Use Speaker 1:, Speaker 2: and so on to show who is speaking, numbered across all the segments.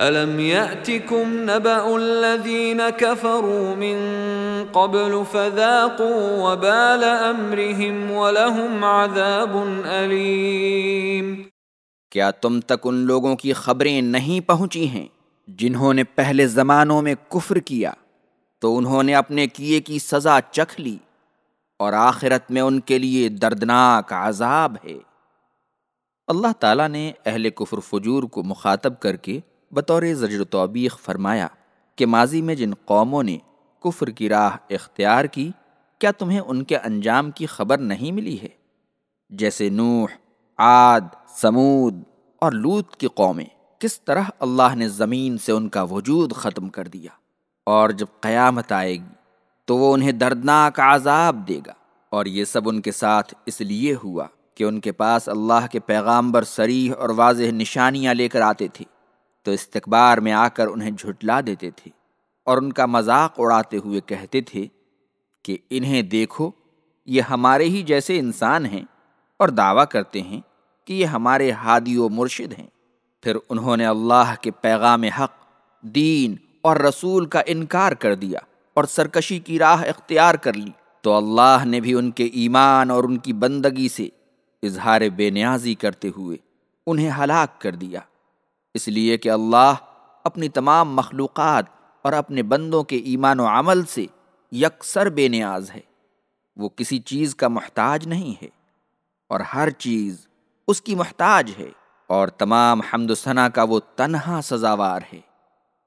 Speaker 1: ألم يأتكم نبأ الذين كفروا من قبل فذاقوا وبال أمرهم ولهم عذاب أليم۔
Speaker 2: کیا تم تک ان لوگوں کی خبریں نہیں پہنچی ہیں جنہوں نے پہلے زمانوں میں کفر کیا؟ تو انہوں نے اپنے کیے کی سزا چکھ لی اور آخرت میں ان کے لیے دردناک عذاب ہے۔ اللہ تعالیٰ نے اہل کفر فجور کو مخاطب کر کے بطور زجر توبیخ فرمایا کہ ماضی میں جن قوموں نے کفر کی راہ اختیار کی، کیا تمہیں ان کے انجام کی خبر نہیں ملی ہے؟ جیسے نوح، عاد، سمود اور لوت کی قومیں، کس طرح اللہ نے زمین سے ان کا وجود ختم کر دیا؟ اور جب قیامت آئے گی، تو وہ انہیں دردناک عذاب دے گا۔ اور یہ سب ان کے ساتھ اس لیے ہوا کہ ان کے پاس اللہ کے پیغامبر سریح اور واضح نشانیاں لے کر آتے تھے۔ تو استقبار میں آ کر انہیں جھٹلا دیتے تھے اور ان کا مذاق اڑاتے ہوئے کہتے تھے کہ انہیں دیکھو، یہ ہمارے ہی جیسے انسان ہیں اور دعویٰ کرتے ہیں کہ یہ ہمارے ہادی و مرشد ہیں۔ پھر انہوں نے اللہ کے پیغام حق، دین اور رسول کا انکار کر دیا اور سرکشی کی راہ اختیار کر لی۔ تو اللہ نے بھی ان کے ایمان اور ان کی بندگی سے اظہار بے نیازی کرتے ہوئے انہیں ہلاک کر دیا۔ اس لیے کہ اللہ اپنی تمام مخلوقات اور اپنے بندوں کے ایمان و عمل سے یکسر بے نیاز ہے۔ وہ کسی چیز کا محتاج نہیں ہے اور ہر چیز اس کی محتاج ہے اور تمام حمد و ثنا کا وہ تنہا سزاوار ہے۔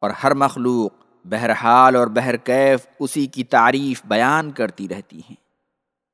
Speaker 2: اور ہر مخلوق بہرحال اور بہرکیف اسی کی تعریف بیان کرتی رہتی ہیں۔